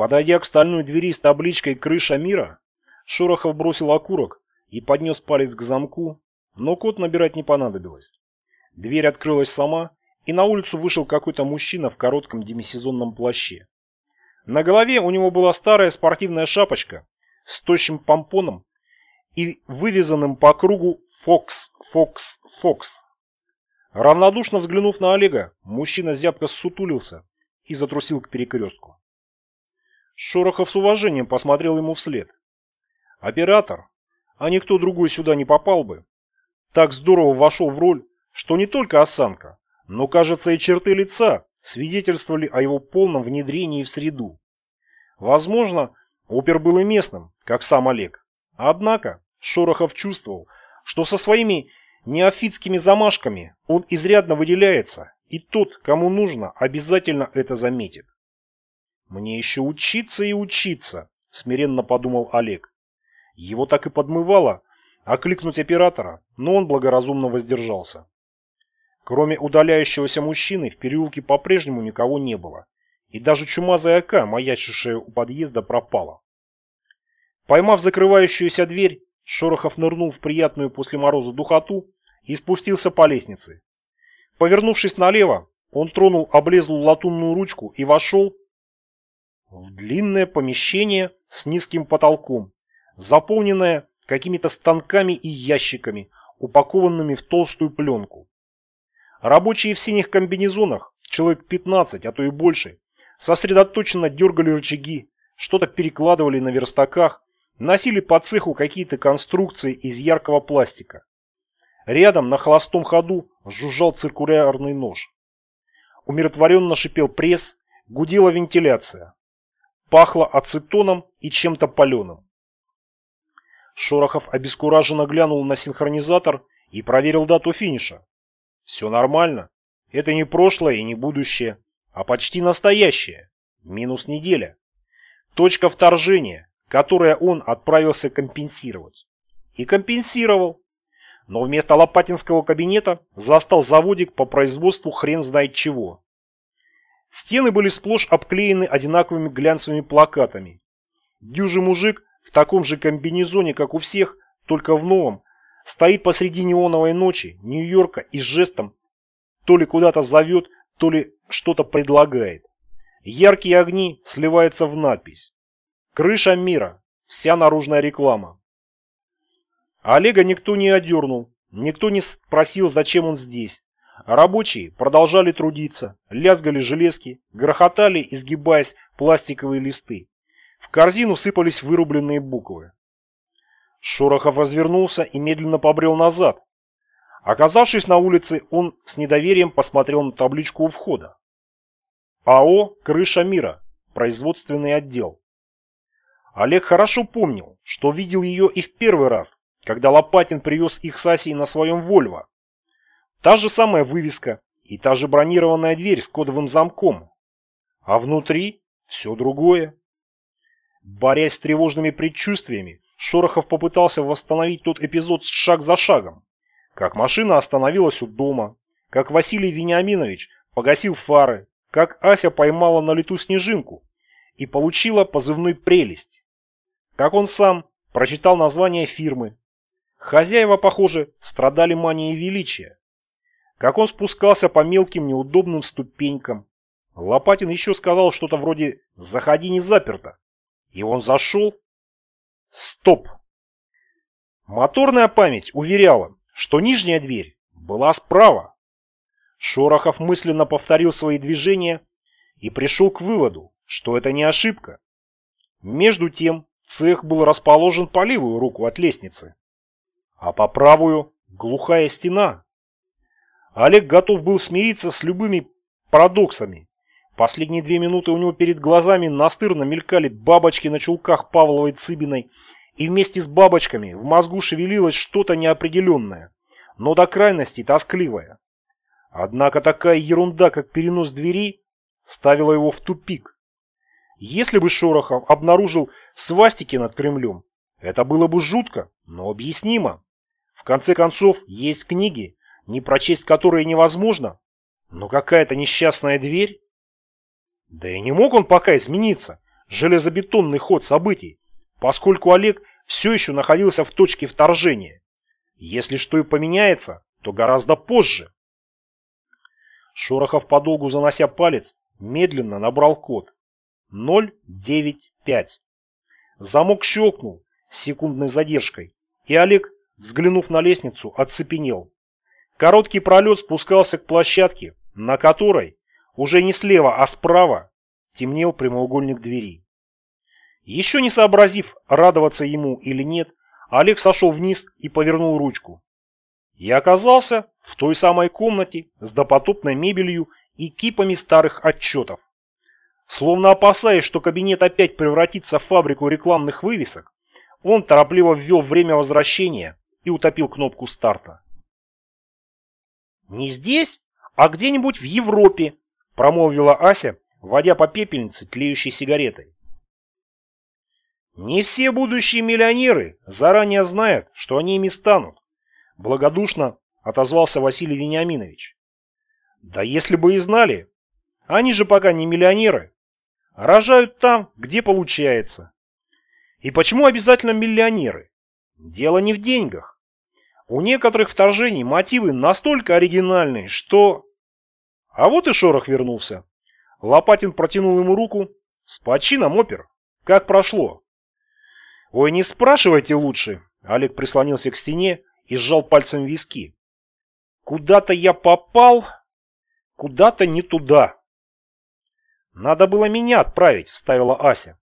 Подойдя к стальной двери с табличкой «Крыша мира», Шорохов бросил окурок и поднес палец к замку, но код набирать не понадобилось. Дверь открылась сама, и на улицу вышел какой-то мужчина в коротком демисезонном плаще. На голове у него была старая спортивная шапочка с тощим помпоном и вывязанным по кругу «Фокс, Фокс, Фокс». Равнодушно взглянув на Олега, мужчина зябко ссутулился и затрусил к перекрестку. Шорохов с уважением посмотрел ему вслед. Оператор, а никто другой сюда не попал бы, так здорово вошел в роль, что не только осанка, но, кажется, и черты лица свидетельствовали о его полном внедрении в среду. Возможно, опер был и местным, как сам Олег. Однако Шорохов чувствовал, что со своими неофитскими замашками он изрядно выделяется, и тот, кому нужно, обязательно это заметит. «Мне еще учиться и учиться», — смиренно подумал Олег. Его так и подмывало окликнуть оператора, но он благоразумно воздержался. Кроме удаляющегося мужчины в переулке по-прежнему никого не было, и даже чумазая ока, маячившая у подъезда, пропала. Поймав закрывающуюся дверь, Шорохов нырнул в приятную после мороза духоту и спустился по лестнице. Повернувшись налево, он тронул облезлую латунную ручку и вошел в длинное помещение с низким потолком, заполненное какими-то станками и ящиками, упакованными в толстую пленку. Рабочие в синих комбинезонах, человек 15, а то и больше, сосредоточенно дергали рычаги, что-то перекладывали на верстаках, носили по цеху какие-то конструкции из яркого пластика. Рядом на холостом ходу жужжал циркулярный нож. Умиротворенно шипел пресс, гудела вентиляция. Пахло ацетоном и чем-то паленым. Шорохов обескураженно глянул на синхронизатор и проверил дату финиша. Все нормально. Это не прошлое и не будущее, а почти настоящее. Минус неделя. Точка вторжения, которое он отправился компенсировать. И компенсировал. Но вместо Лопатинского кабинета застал заводик по производству хрен знает чего. Стены были сплошь обклеены одинаковыми глянцевыми плакатами. Дюжий мужик в таком же комбинезоне, как у всех, только в новом, стоит посреди неоновой ночи Нью-Йорка и жестом то ли куда-то зовет, то ли что-то предлагает. Яркие огни сливаются в надпись. Крыша мира. Вся наружная реклама. Олега никто не одернул, никто не спросил, зачем он здесь. Рабочие продолжали трудиться, лязгали железки, грохотали, изгибаясь, пластиковые листы. В корзину сыпались вырубленные буквы. Шорохов развернулся и медленно побрел назад. Оказавшись на улице, он с недоверием посмотрел на табличку у входа. АО «Крыша мира», производственный отдел. Олег хорошо помнил, что видел ее и в первый раз, когда Лопатин привез их с Асей на своем «Вольво». Та же самая вывеска и та же бронированная дверь с кодовым замком. А внутри все другое. Борясь с тревожными предчувствиями, Шорохов попытался восстановить тот эпизод шаг за шагом. Как машина остановилась у дома, как Василий Вениаминович погасил фары, как Ася поймала на лету снежинку и получила позывной «Прелесть». Как он сам прочитал название фирмы. Хозяева, похоже, страдали манией величия. Как он спускался по мелким неудобным ступенькам. Лопатин еще сказал что-то вроде «заходи не заперто». И он зашел. Стоп! Моторная память уверяла, что нижняя дверь была справа. Шорохов мысленно повторил свои движения и пришел к выводу, что это не ошибка. Между тем, Цех был расположен по левую руку от лестницы, а по правую – глухая стена. Олег готов был смириться с любыми парадоксами. Последние две минуты у него перед глазами настырно мелькали бабочки на чулках Павловой Цыбиной, и вместе с бабочками в мозгу шевелилось что-то неопределенное, но до крайности тоскливое. Однако такая ерунда, как перенос двери, ставила его в тупик. Если бы Шорохов обнаружил свастики над Кремлем, это было бы жутко, но объяснимо. В конце концов, есть книги, не прочесть которые невозможно, но какая-то несчастная дверь. Да и не мог он пока измениться, железобетонный ход событий, поскольку Олег все еще находился в точке вторжения. Если что и поменяется, то гораздо позже. Шорохов, подолгу занося палец, медленно набрал код. 095. Замок щелкнул с секундной задержкой, и Олег, взглянув на лестницу, оцепенел. Короткий пролет спускался к площадке, на которой, уже не слева, а справа, темнел прямоугольник двери. Еще не сообразив, радоваться ему или нет, Олег сошел вниз и повернул ручку. И оказался в той самой комнате с допотопной мебелью и кипами старых отчетов. Словно опасаясь, что кабинет опять превратится в фабрику рекламных вывесок, он торопливо ввел время возвращения и утопил кнопку старта. «Не здесь, а где-нибудь в Европе», – промолвила Ася, водя по пепельнице тлеющей сигаретой. «Не все будущие миллионеры заранее знают, что они ими станут», – благодушно отозвался Василий Вениаминович. «Да если бы и знали, они же пока не миллионеры, Рожают там, где получается. И почему обязательно миллионеры? Дело не в деньгах. У некоторых вторжений мотивы настолько оригинальные, что... А вот и Шорох вернулся. Лопатин протянул ему руку. С почином, опер. Как прошло? Ой, не спрашивайте лучше. Олег прислонился к стене и сжал пальцем виски. Куда-то я попал, куда-то не туда. «Надо было меня отправить», — вставила Ася.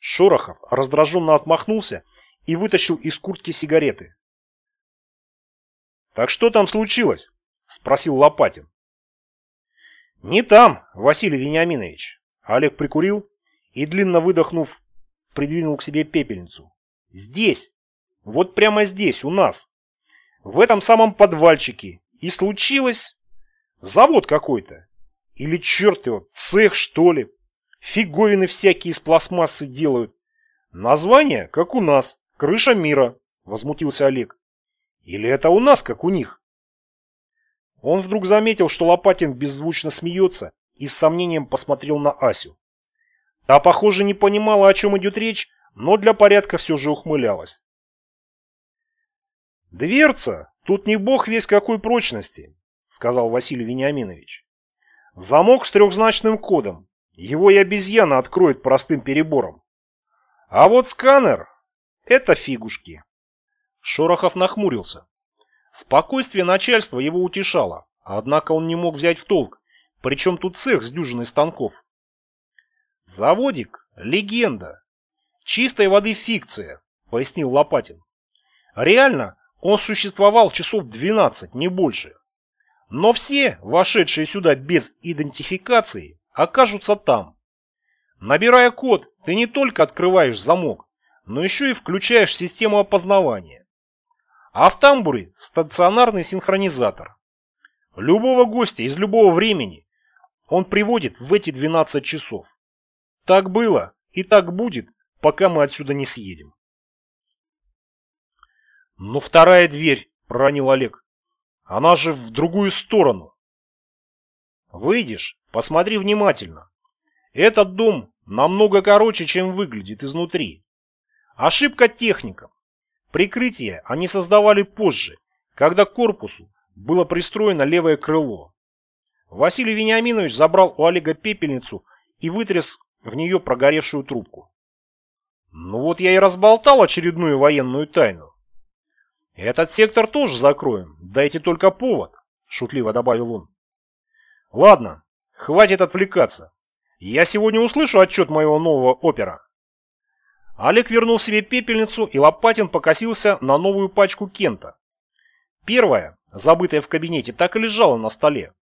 Шорохов раздраженно отмахнулся и вытащил из куртки сигареты. «Так что там случилось?» — спросил Лопатин. «Не там, Василий Вениаминович». Олег прикурил и, длинно выдохнув, придвинул к себе пепельницу. «Здесь. Вот прямо здесь, у нас. В этом самом подвальчике. И случилось... Завод какой-то. Или черт его, цех что ли? Фиговины всякие из пластмассы делают. Название, как у нас, крыша мира, возмутился Олег. Или это у нас, как у них? Он вдруг заметил, что Лопатин беззвучно смеется и с сомнением посмотрел на Асю. Та, похоже, не понимала, о чем идет речь, но для порядка все же ухмылялась. «Дверца, тут не бог весь какой прочности», — сказал Василий Вениаминович. Замок с трехзначным кодом. Его и обезьяна откроет простым перебором. А вот сканер — это фигушки. Шорохов нахмурился. Спокойствие начальства его утешало, однако он не мог взять в толк, причем тут цех с дюжиной станков. «Заводик — легенда. Чистой воды фикция», — пояснил Лопатин. «Реально, он существовал часов 12, не больше. Но все, вошедшие сюда без идентификации, окажутся там. Набирая код, ты не только открываешь замок, но еще и включаешь систему опознавания. А в тамбуре стационарный синхронизатор. Любого гостя из любого времени он приводит в эти 12 часов. Так было и так будет, пока мы отсюда не съедем. «Но вторая дверь», — проронил Олег. Она же в другую сторону. Выйдешь, посмотри внимательно. Этот дом намного короче, чем выглядит изнутри. Ошибка техников. Прикрытие они создавали позже, когда к корпусу было пристроено левое крыло. Василий Вениаминович забрал у Олега пепельницу и вытряс в нее прогоревшую трубку. Ну вот я и разболтал очередную военную тайну. «Этот сектор тоже закроем, дайте только повод», — шутливо добавил он. «Ладно, хватит отвлекаться. Я сегодня услышу отчет моего нового опера». Олег вернул себе пепельницу, и Лопатин покосился на новую пачку Кента. Первая, забытая в кабинете, так и лежала на столе.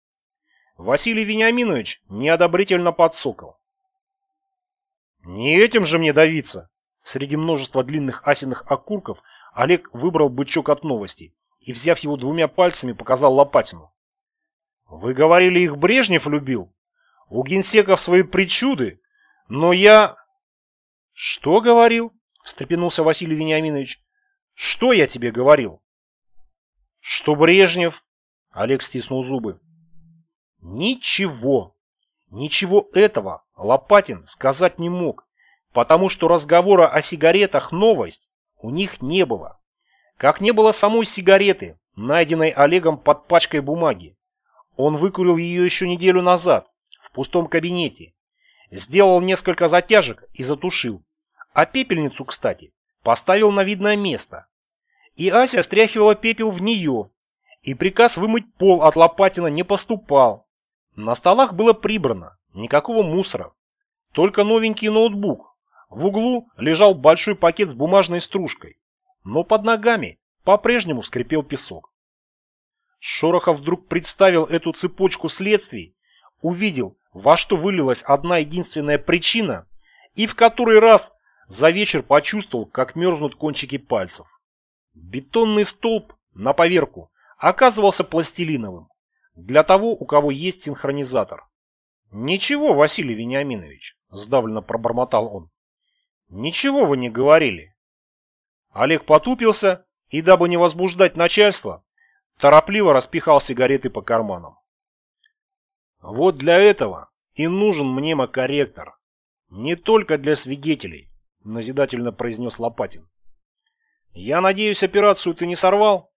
Василий Вениаминович неодобрительно подсокал. «Не этим же мне давиться!» Среди множества длинных асиных окурков Олег выбрал бычок от новостей и, взяв его двумя пальцами, показал Лопатину. «Вы говорили, их Брежнев любил? У генсеков свои причуды, но я...» «Что говорил?» — встрепенулся Василий Вениаминович. «Что я тебе говорил?» «Что Брежнев?» — Олег стиснул зубы. «Ничего. Ничего этого Лопатин сказать не мог, потому что разговора о сигаретах новость у них не было. Как не было самой сигареты, найденной Олегом под пачкой бумаги. Он выкурил ее еще неделю назад, в пустом кабинете. Сделал несколько затяжек и затушил. А пепельницу, кстати, поставил на видное место. И Ася стряхивала пепел в нее, и приказ вымыть пол от Лопатина не поступал. На столах было прибрано, никакого мусора. Только новенький ноутбук. В углу лежал большой пакет с бумажной стружкой. Но под ногами по-прежнему скрипел песок. Шорохов вдруг представил эту цепочку следствий, увидел, во что вылилась одна единственная причина, и в который раз за вечер почувствовал, как мерзнут кончики пальцев. Бетонный столб, на поверку, оказывался пластилиновым, для того, у кого есть синхронизатор. «Ничего, Василий Вениаминович», — сдавленно пробормотал он. «Ничего вы не говорили». Олег потупился и, дабы не возбуждать начальство, торопливо распихал сигареты по карманам. «Вот для этого и нужен мнемокорректор. Не только для свидетелей», — назидательно произнес Лопатин. «Я надеюсь, операцию ты не сорвал?»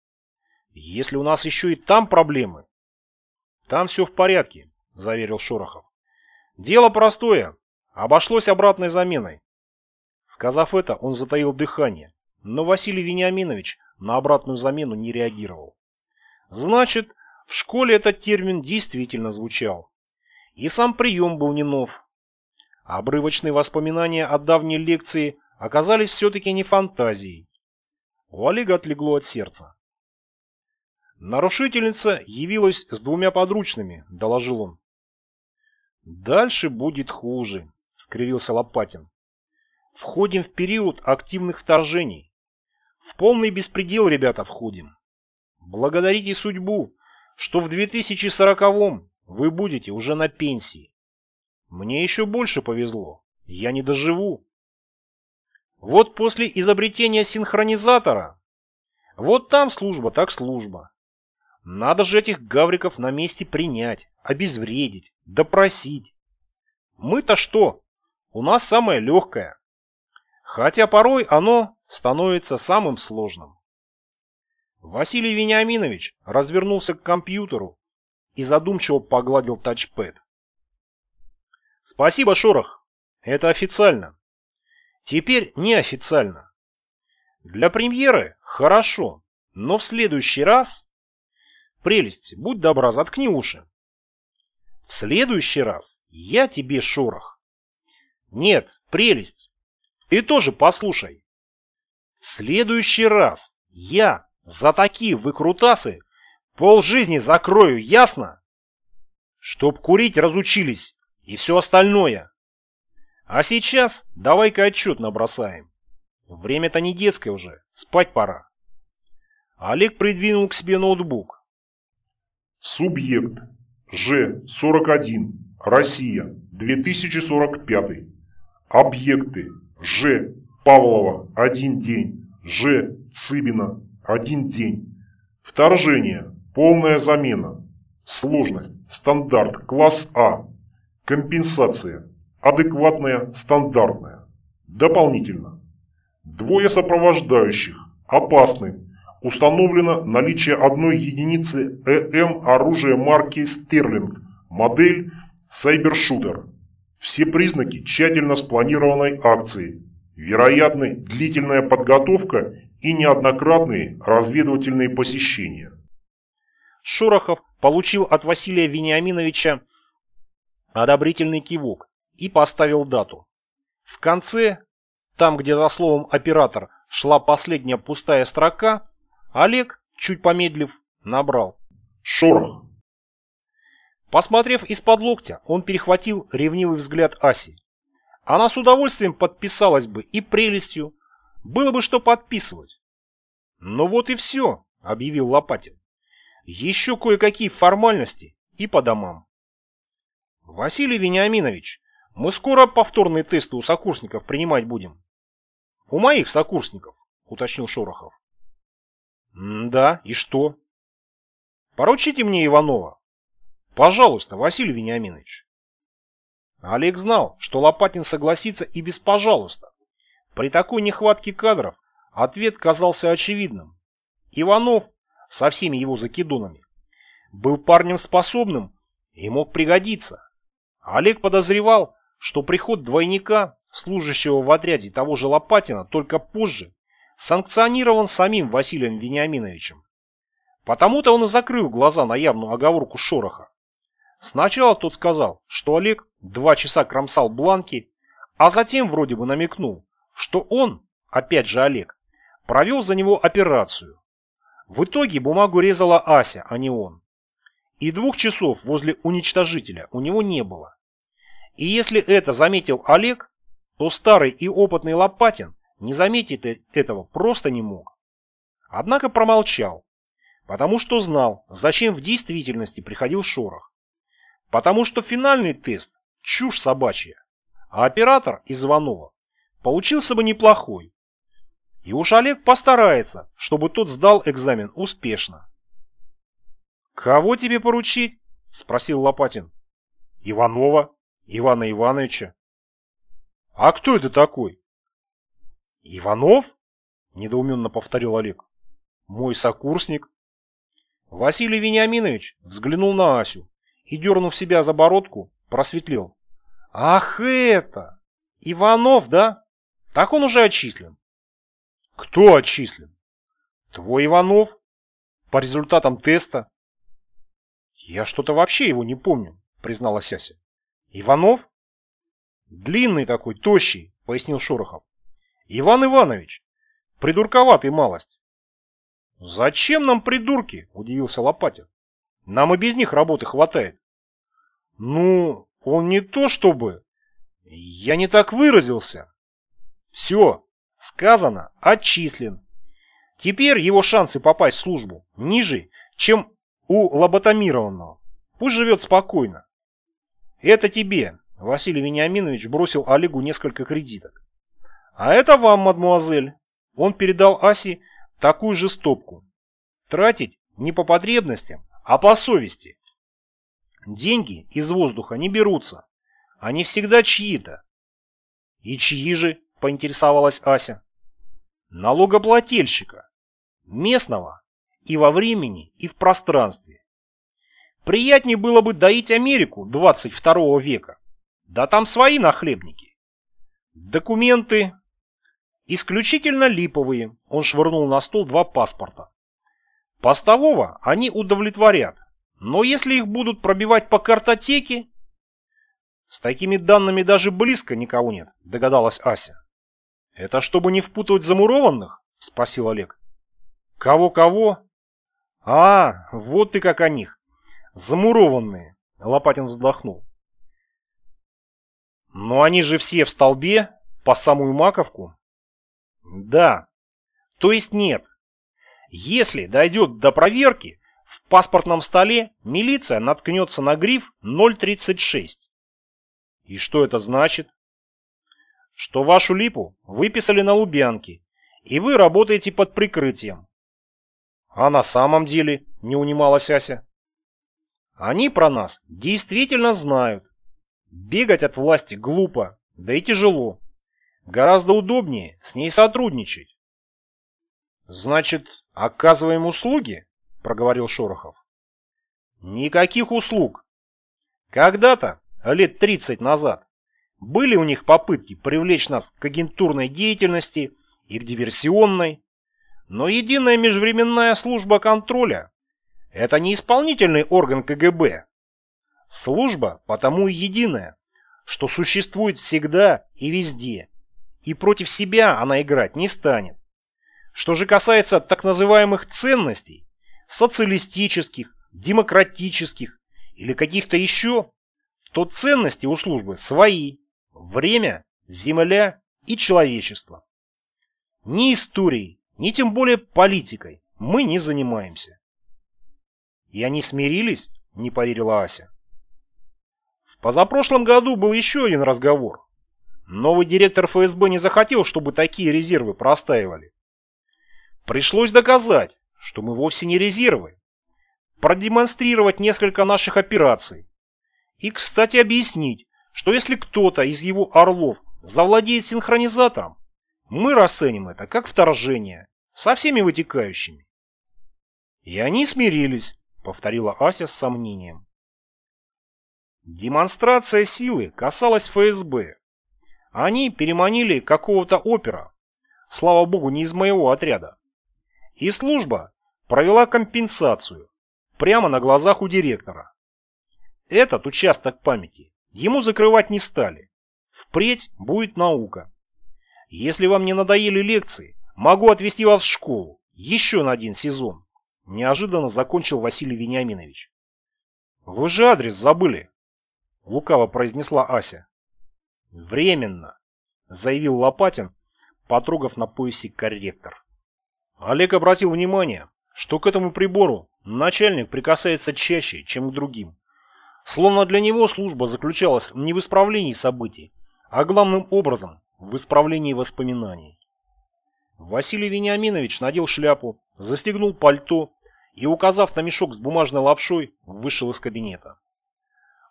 Если у нас еще и там проблемы... Там все в порядке, заверил Шорохов. Дело простое. Обошлось обратной заменой. Сказав это, он затаил дыхание, но Василий Вениаминович на обратную замену не реагировал. Значит, в школе этот термин действительно звучал. И сам прием был не нов. Обрывочные воспоминания о давней лекции оказались все-таки не фантазией. У Олега отлегло от сердца. Нарушительница явилась с двумя подручными, доложил он. Дальше будет хуже, скривился Лопатин. Входим в период активных вторжений. В полный беспредел, ребята, входим. Благодарите судьбу, что в 2040-м вы будете уже на пенсии. Мне еще больше повезло. Я не доживу. Вот после изобретения синхронизатора, вот там служба так служба. Надо же этих гавриков на месте принять, обезвредить, допросить. Мы-то что? У нас самое легкое. Хотя порой оно становится самым сложным. Василий Вениаминович развернулся к компьютеру и задумчиво погладил тачпэд. Спасибо, Шорох. Это официально. Теперь неофициально. Для премьеры хорошо, но в следующий раз Прелесть, будь добра, заткни уши. В следующий раз я тебе шорох. Нет, прелесть, ты тоже послушай. В следующий раз я за такие выкрутасы полжизни закрою, ясно? Чтоб курить разучились и все остальное. А сейчас давай-ка отчет набросаем. Время-то не детское уже, спать пора. Олег придвинул к себе ноутбук. Субъект Ж-41, Россия, 2045. Объекты Ж. Павлова, один день. Ж. Цыбина, один день. Вторжение, полная замена. Сложность, стандарт, класс А. Компенсация, адекватная, стандартная. Дополнительно. Двое сопровождающих, опасны, установлено наличие одной единицы ЭМ оружия марки Стерлинг, модель Сайбершутер. Все признаки тщательно спланированной акции. Вероятны длительная подготовка и неоднократные разведывательные посещения. Шорохов получил от Василия Вениаминовича одобрительный кивок и поставил дату. В конце, там где за словом «оператор» шла последняя пустая строка, Олег, чуть помедлив, набрал. Шорох. Посмотрев из-под локтя, он перехватил ревнивый взгляд Аси. Она с удовольствием подписалась бы и прелестью. Было бы что подписывать. Ну вот и все, объявил Лопатин. Еще кое-какие формальности и по домам. Василий Вениаминович, мы скоро повторные тесты у сокурсников принимать будем. У моих сокурсников, уточнил Шорохов. «Да, и что?» «Поручите мне Иванова. Пожалуйста, Василий Вениаминович». Олег знал, что Лопатин согласится и без «пожалуйста». При такой нехватке кадров ответ казался очевидным. Иванов со всеми его закидонами был парнем способным и мог пригодиться. Олег подозревал, что приход двойника, служащего в отряде того же Лопатина, только позже, санкционирован самим Василием Вениаминовичем. Потому-то он и закрыл глаза на явную оговорку Шороха. Сначала тот сказал, что Олег два часа кромсал бланки, а затем вроде бы намекнул, что он, опять же Олег, провел за него операцию. В итоге бумагу резала Ася, а не он. И двух часов возле уничтожителя у него не было. И если это заметил Олег, то старый и опытный Лопатин не заметить этого просто не мог. Однако промолчал, потому что знал, зачем в действительности приходил шорох. Потому что финальный тест – чушь собачья, а оператор из Иванова получился бы неплохой. И уж Олег постарается, чтобы тот сдал экзамен успешно. «Кого тебе поручить?» – спросил Лопатин. «Иванова, Ивана Ивановича». «А кто это такой?» «Иванов?» – недоуменно повторил Олег. «Мой сокурсник». Василий Вениаминович взглянул на Асю и, дернув себя за бородку, просветлел. «Ах это! Иванов, да? Так он уже отчислен». «Кто отчислен?» «Твой Иванов. По результатам теста». «Я что-то вообще его не помню», призналась Ася. «Иванов?» «Длинный такой, тощий», — пояснил Шорохов. Иван Иванович, придурковатый малость. Зачем нам придурки? Удивился Лопатин. Нам и без них работы хватает. Ну, он не то чтобы... Я не так выразился. Все, сказано, отчислен. Теперь его шансы попасть в службу ниже, чем у лоботомированного. Пусть живет спокойно. Это тебе, Василий Вениаминович бросил Олегу несколько кредиток. А это вам, мадмуазель. Он передал Асе такую же стопку. Тратить не по потребностям, а по совести. Деньги из воздуха не берутся. Они всегда чьи-то. И чьи же, поинтересовалась Ася. Налогоплательщика. Местного. И во времени, и в пространстве. Приятнее было бы доить Америку 22 века. Да там свои нахлебники. Документы, Исключительно липовые. Он швырнул на стол два паспорта. Постового они удовлетворят. Но если их будут пробивать по картотеке... С такими данными даже близко никого нет, догадалась Ася. Это чтобы не впутывать замурованных? Спросил Олег. Кого-кого? А, вот ты как о них. Замурованные. Лопатин вздохнул. Но они же все в столбе, по самую маковку. Да. То есть нет. Если дойдет до проверки, в паспортном столе милиция наткнется на гриф 036. И что это значит? Что вашу липу выписали на Лубянке, и вы работаете под прикрытием. А на самом деле, не унималась Ася. Они про нас действительно знают. Бегать от власти глупо, да и тяжело. Гораздо удобнее с ней сотрудничать. Значит, оказываем услуги? Проговорил Шорохов. Никаких услуг. Когда-то, лет 30 назад, были у них попытки привлечь нас к агентурной деятельности и к диверсионной, но единая межвременная служба контроля – это не исполнительный орган КГБ. Служба потому и единая, что существует всегда и везде – и против себя она играть не станет. Что же касается так называемых ценностей, социалистических, демократических или каких-то еще, то ценности у службы свои. Время, земля и человечество. Ни историей, ни тем более политикой мы не занимаемся. И они смирились, не поверила Ася. В позапрошлом году был еще один разговор. Новый директор ФСБ не захотел, чтобы такие резервы простаивали. Пришлось доказать, что мы вовсе не резервы. Продемонстрировать несколько наших операций. И, кстати, объяснить, что если кто-то из его орлов завладеет синхронизатором, мы расценим это как вторжение, со всеми вытекающими. И они смирились, повторила Ася с сомнением. Демонстрация силы касалась ФСБ. Они переманили какого-то опера, слава богу, не из моего отряда. И служба провела компенсацию прямо на глазах у директора. Этот участок памяти ему закрывать не стали. Впредь будет наука. Если вам не надоели лекции, могу отвезти вас в школу. Еще на один сезон. Неожиданно закончил Василий Вениаминович. Вы же адрес забыли. Лукаво произнесла Ася. Временно, заявил Лопатин, потрогав на поясе корректор. Олег обратил внимание, что к этому прибору начальник прикасается чаще, чем к другим. Словно для него служба заключалась не в исправлении событий, а главным образом в исправлении воспоминаний. Василий Вениаминович надел шляпу, застегнул пальто и, указав на мешок с бумажной лапшой, вышел из кабинета.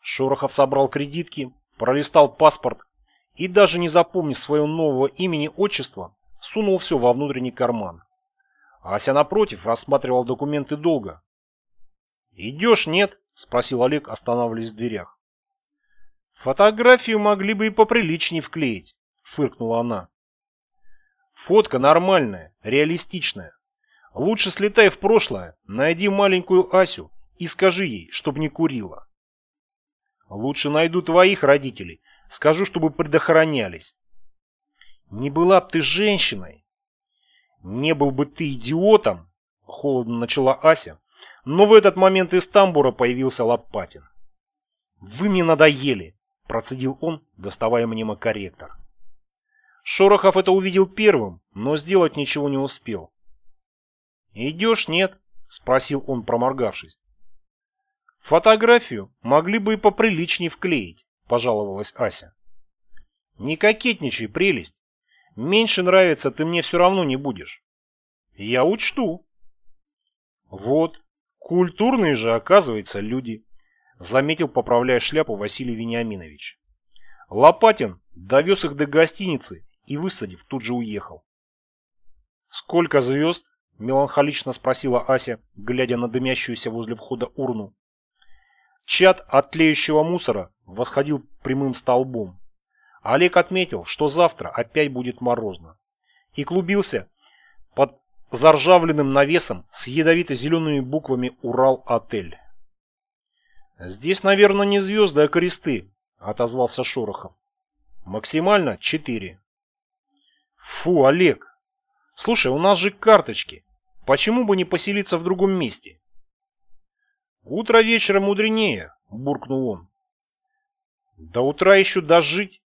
Шорохов собрал кредитки, пролистал паспорт и, даже не запомнив своего нового имени-отчества, сунул все во внутренний карман. Ася, напротив, рассматривал документы долго. «Идешь, нет?» – спросил Олег, останавливаясь в дверях. «Фотографию могли бы и поприличнее вклеить», – фыркнула она. «Фотка нормальная, реалистичная. Лучше слетай в прошлое, найди маленькую Асю и скажи ей, чтоб не курила». Лучше найду твоих родителей. Скажу, чтобы предохранялись. Не была б ты женщиной. Не был бы ты идиотом, холодно начала Ася, но в этот момент из тамбура появился Лопатин. Вы мне надоели, процедил он, доставая мнемокорректор. Шорохов это увидел первым, но сделать ничего не успел. «Идешь, нет?» — спросил он, проморгавшись. Фотографию могли бы и поприличнее вклеить, пожаловалась Ася. Не кокетничай, прелесть. Меньше нравится ты мне все равно не будешь. Я учту. Вот, культурные же, оказывается, люди, заметил, поправляя шляпу Василий Вениаминович. Лопатин довез их до гостиницы и, высадив, тут же уехал. «Сколько звезд?» – меланхолично спросила Ася, глядя на дымящуюся возле входа урну. Чат от тлеющего мусора восходил прямым столбом. Олег отметил, что завтра опять будет морозно. И клубился под заржавленным навесом с ядовито-зелеными буквами «Урал-отель». «Здесь, наверное, не звезды, а кресты», — отозвался Шорохов. «Максимально четыре». «Фу, Олег! Слушай, у нас же карточки. Почему бы не поселиться в другом месте?» «Утро вечера мудренее», — буркнул он. «До утра еще дожить.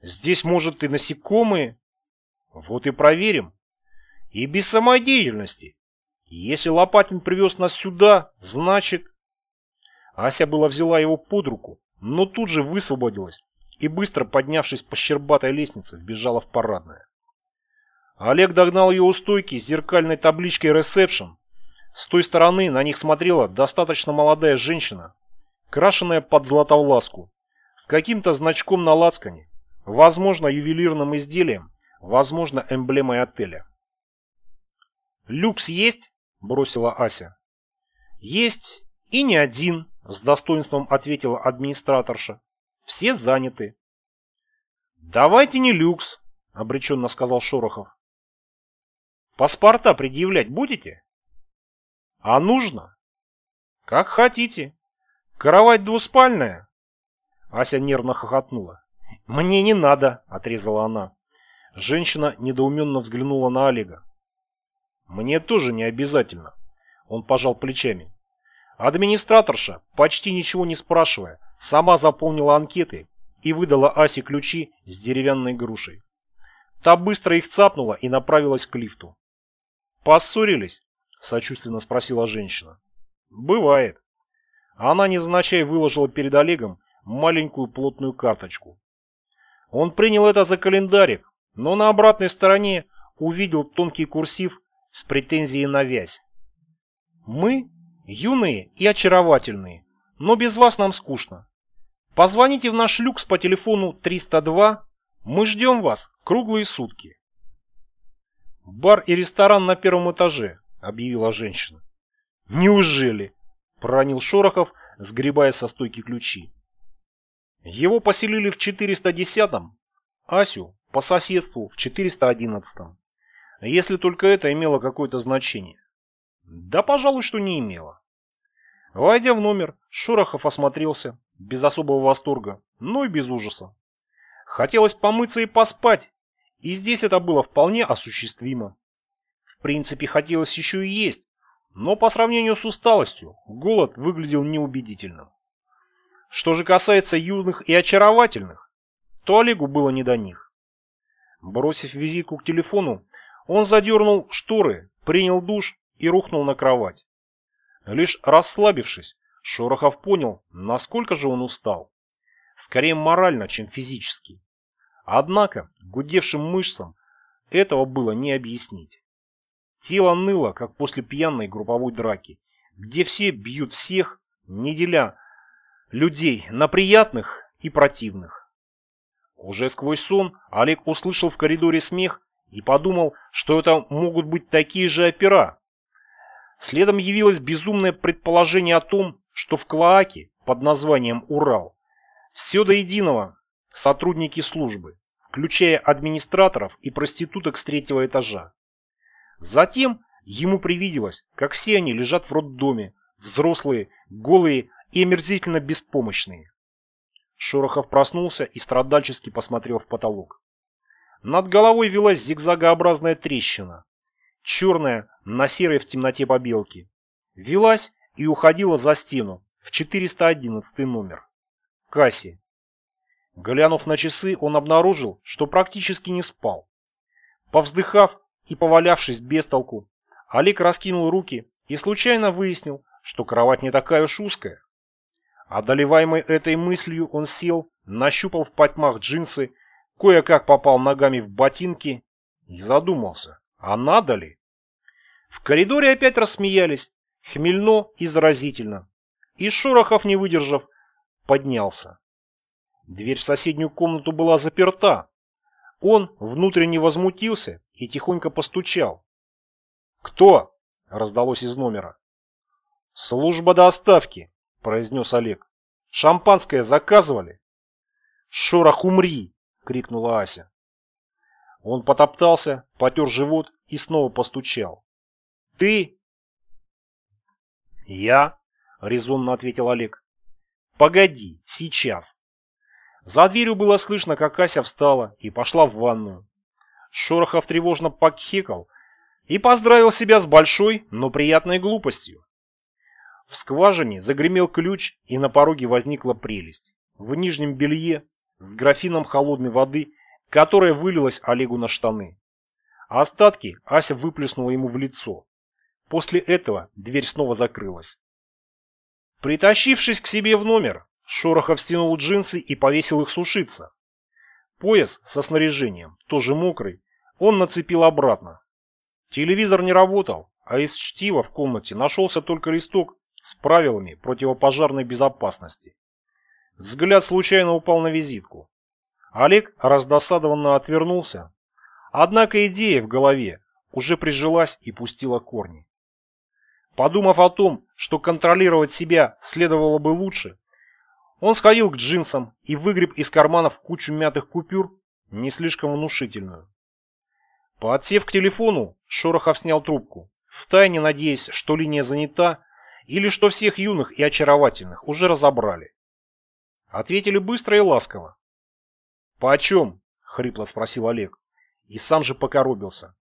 Здесь, может, и насекомые. Вот и проверим. И без самодеятельности. Если Лопатин привез нас сюда, значит...» Ася была взяла его под руку, но тут же высвободилась и, быстро поднявшись по щербатой лестнице, вбежала в парадное. Олег догнал ее у стойки с зеркальной табличкой «Ресепшн» С той стороны на них смотрела достаточно молодая женщина, крашенная под златовласку, с каким-то значком на лацкане, возможно, ювелирным изделием, возможно, эмблемой отеля. «Люкс есть?» – бросила Ася. «Есть и не один», – с достоинством ответила администраторша. «Все заняты». «Давайте не люкс», – обреченно сказал Шорохов. «Паспорта предъявлять будете?» А нужно? Как хотите. Кровать двуспальная? Ася нервно хохотнула. Мне не надо, отрезала она. Женщина недоуменно взглянула на Олега. Мне тоже не обязательно. Он пожал плечами. Администраторша, почти ничего не спрашивая, сама заполнила анкеты и выдала Асе ключи с деревянной грушей. Та быстро их цапнула и направилась к лифту. Поссорились? Сочувственно спросила женщина. Бывает. Она невзначай выложила перед Олегом маленькую плотную карточку. Он принял это за календарик, но на обратной стороне увидел тонкий курсив с претензией на вязь. «Мы юные и очаровательные, но без вас нам скучно. Позвоните в наш люкс по телефону 302. Мы ждем вас круглые сутки. Бар и ресторан на первом этаже, объявила женщина. Неужели? Проронил Шорохов, сгребая со стойки ключи. Его поселили в 410-м, Асю по соседству в 411-м. Если только это имело какое-то значение. Да, пожалуй, что не имело. Войдя в номер, Шорохов осмотрелся, без особого восторга, но и без ужаса. Хотелось помыться и поспать, и здесь это было вполне осуществимо. В принципе, хотелось еще и есть, но по сравнению с усталостью, голод выглядел неубедительным. Что же касается юных и очаровательных, то Олегу было не до них. Бросив визитку к телефону, он задернул шторы, принял душ и рухнул на кровать. Лишь расслабившись, Шорохов понял, насколько же он устал. Скорее морально, чем физически. Однако, гудевшим мышцам этого было не объяснить. Тело ныло, как после пьяной групповой драки, где все бьют всех, не деля людей на приятных и противных. Уже сквозь сон Олег услышал в коридоре смех и подумал, что это могут быть такие же опера. Следом явилось безумное предположение о том, что в Клоаке под названием «Урал» все до единого сотрудники службы, включая администраторов и проституток с третьего этажа. Затем ему привиделось, как все они лежат в роддоме, взрослые, голые и омерзительно беспомощные. Шорохов проснулся и страдальчески посмотрел в потолок. Над головой велась зигзагообразная трещина, черная на серой в темноте побелке. Велась и уходила за стену в 411 номер. Касси. Глянув на часы, он обнаружил, что практически не спал. Повздыхав и повалявшись без толку, Олег раскинул руки и случайно выяснил, что кровать не такая уж узкая. Одолеваемый этой мыслью, он сел, нащупал в потьмах джинсы, кое-как попал ногами в ботинки и задумался, а надо ли? В коридоре опять рассмеялись, хмельно и заразительно. И Шорохов, не выдержав, поднялся. Дверь в соседнюю комнату была заперта. Он внутренне возмутился и тихонько постучал. «Кто?» — раздалось из номера. «Служба доставки», — произнес Олег. «Шампанское заказывали?» «Шорох, умри!» — крикнула Ася. Он потоптался, потер живот и снова постучал. «Ты?» «Я?» — резонно ответил Олег. «Погоди, сейчас». За дверью было слышно, как Ася встала и пошла в ванную. Шорохов тревожно покхекал и поздравил себя с большой, но приятной глупостью. В скважине загремел ключ, и на пороге возникла прелесть. В нижнем белье, с графином холодной воды, которая вылилась Олегу на штаны. остатки Ася выплеснула ему в лицо. После этого дверь снова закрылась. Притащившись к себе в номер, Шорохов стянул джинсы и повесил их сушиться. Пояс со снаряжением, тоже мокрый, он нацепил обратно. Телевизор не работал, а из чтива в комнате нашелся только листок с правилами противопожарной безопасности. Взгляд случайно упал на визитку. Олег раздосадованно отвернулся. Однако идея в голове уже прижилась и пустила корни. Подумав о том, что контролировать себя следовало бы лучше, он сходил к джинсам и выгреб из карманов кучу мятых купюр, не слишком внушительную. Подсев к телефону, Шорохов снял трубку, втайне надеясь, что линия занята или что всех юных и очаровательных уже разобрали. Ответили быстро и ласково. «По чем?» — хрипло спросил Олег. И сам же покоробился.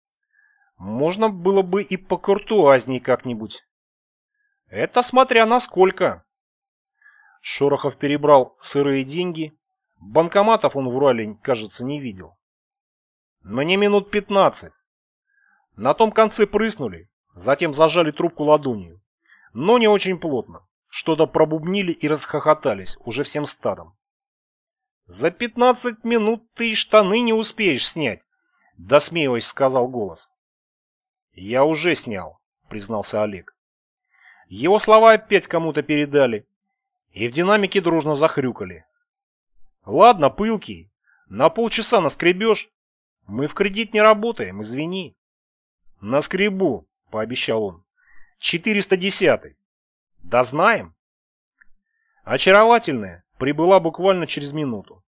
Можно было бы и по куртуазней как-нибудь. Это смотря на сколько. Шорохов перебрал сырые деньги. Банкоматов он в Урале, кажется, не видел. Мне минут пятнадцать. На том конце прыснули, затем зажали трубку ладонью. Но не очень плотно. Что-то пробубнили и расхохотались, уже всем стадом. «За пятнадцать минут ты штаны не успеешь снять», — досмеиваясь, сказал голос. «Я уже снял», — признался Олег. Его слова опять кому-то передали, и в динамике дружно захрюкали. Ладно, пылкий, на полчаса наскребешь? Мы в кредит не работаем, извини. Наскребу, пообещал он. 410. Да знаем. Очаровательная прибыла буквально через минуту.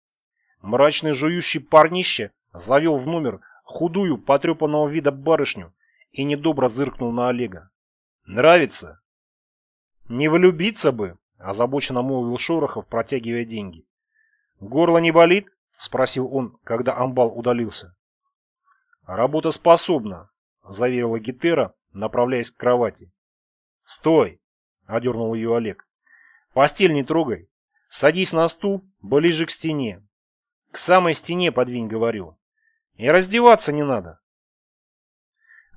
Мрачный жующий парнище завел в номер худую, потрепанного вида барышню и недобро зыркнул на Олега. «Нравится?» «Не влюбиться бы», — озабоченно молвил Шорохов, протягивая деньги. «Горло не болит?» — спросил он, когда амбал удалился. «Работа способна», — заверила Гетера, направляясь к кровати. «Стой!» — одернул ее Олег. «Постель не трогай. Садись на стул, ближе к стене. К самой стене подвинь, говорю. И раздеваться не надо».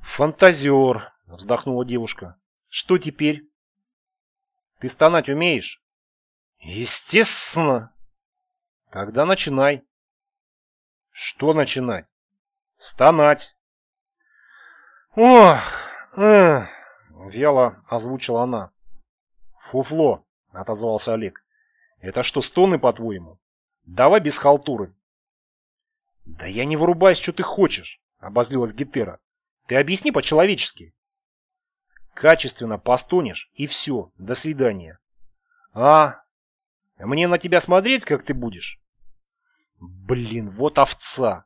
«Фантазер!» — вздохнула девушка. «Что теперь?» «Ты стонать умеешь?» «Естественно!» «Тогда начинай». «Что начинать?» «Стонать». «Ох, эх!» — вяло озвучила она. «Фуфло!» — отозвался Олег. «Это что, стоны, по-твоему? Давай без халтуры». «Да я не вырубаюсь, что ты хочешь», — обозлилась Гетера. «Ты объясни по-человечески». «Качественно постонешь, и все, до свидания». «А, мне на тебя смотреть, как ты будешь?» «Блин, вот овца!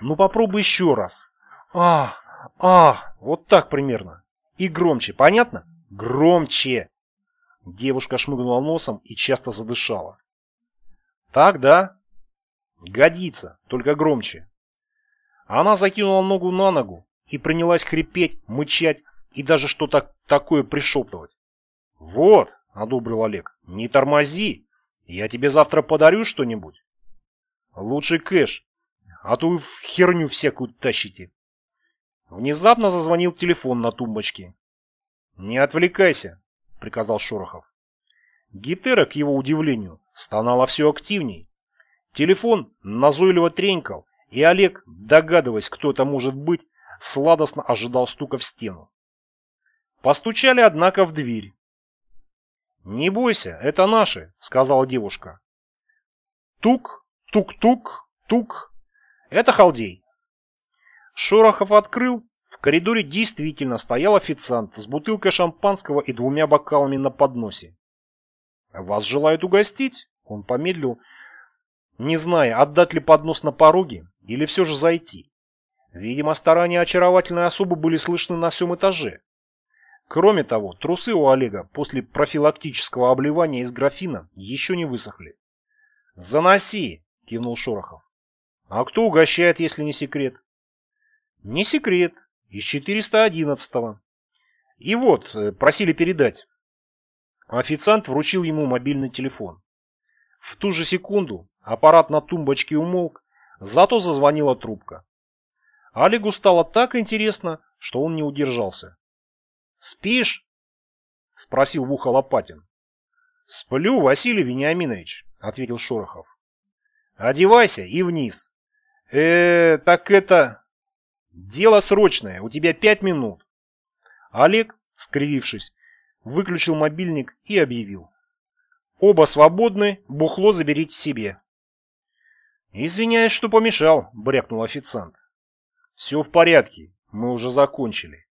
Ну попробуй еще раз. А, а, вот так примерно. И громче, понятно? Громче!» Девушка шмыгнула носом и часто задышала. «Так, да?» «Годится, только громче». Она закинула ногу на ногу и принялась хрипеть, мычать и даже что-то такое пришептывать. «Вот», — одобрил Олег, — «не тормози, я тебе завтра подарю что-нибудь». «Лучше кэш, а то вы херню всякую тащите». Внезапно зазвонил телефон на тумбочке. «Не отвлекайся», — приказал Шорохов. Гитера, к его удивлению, стонала все активней. Телефон назойливо тренькал, и Олег, догадываясь, кто это может быть, сладостно ожидал стука в стену. Постучали, однако, в дверь. «Не бойся, это наши», — сказала девушка. «Тук, тук-тук, тук. Это халдей». Шорохов открыл. Коридоре действительно стоял официант с бутылкой шампанского и двумя бокалами на подносе. «Вас желают угостить?» Он помедлил, не зная, отдать ли поднос на пороге или все же зайти. Видимо, старания очаровательной особы были слышны на всем этаже. Кроме того, трусы у Олега после профилактического обливания из графина еще не высохли. «Заноси!» — кивнул Шорохов. «А кто угощает, если не секрет?» «Не секрет. Из 411-го. И вот, э, просили передать». Официант вручил ему мобильный телефон. В ту же секунду аппарат на тумбочке умолк, зато зазвонила трубка. Олегу стало так интересно, что он не удержался. «Спишь?» — спросил в ухо Лопатин. «Сплю, Василий Вениаминович», — ответил Шорохов. «Одевайся и вниз». э так это...» «Дело срочное, у тебя пять минут». Олег, скривившись, выключил мобильник и объявил. «Оба свободны, бухло заберите себе». «Извиняюсь, что помешал», — брякнул официант. «Все в порядке, мы уже закончили».